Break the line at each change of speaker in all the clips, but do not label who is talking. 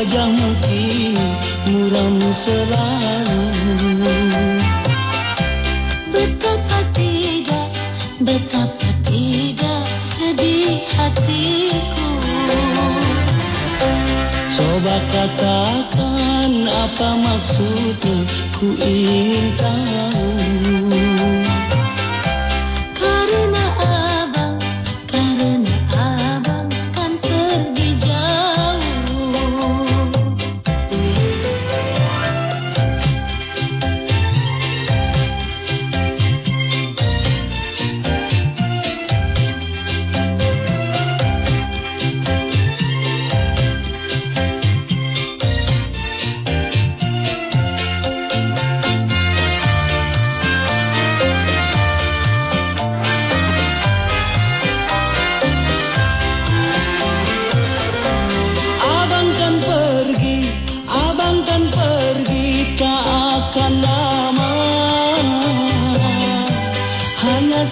wajahmu kini muram selalu.
Betapa tidak, betapa tidak sedih hatiku.
Coba katakan apa maksudmu ku ingin tahu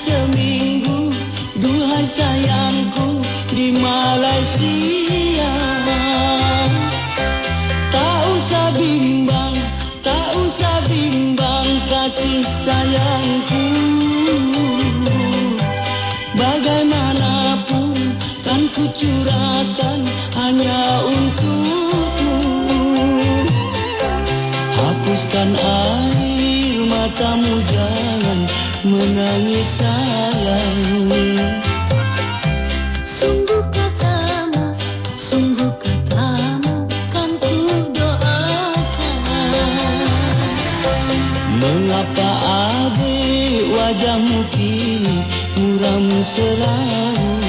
seminggu, duhai sayangku di Malaysia. Tak usah bimbang, tak usah bimbang kasih sayangku. Bagaimanapun kan ku curahkan hanya untukmu. Hapuskan air matamu menangis sayang
Sungguh katamu, sungguh katamu kan ku doakan.
Mengapa adik wajahmu kini muram selalu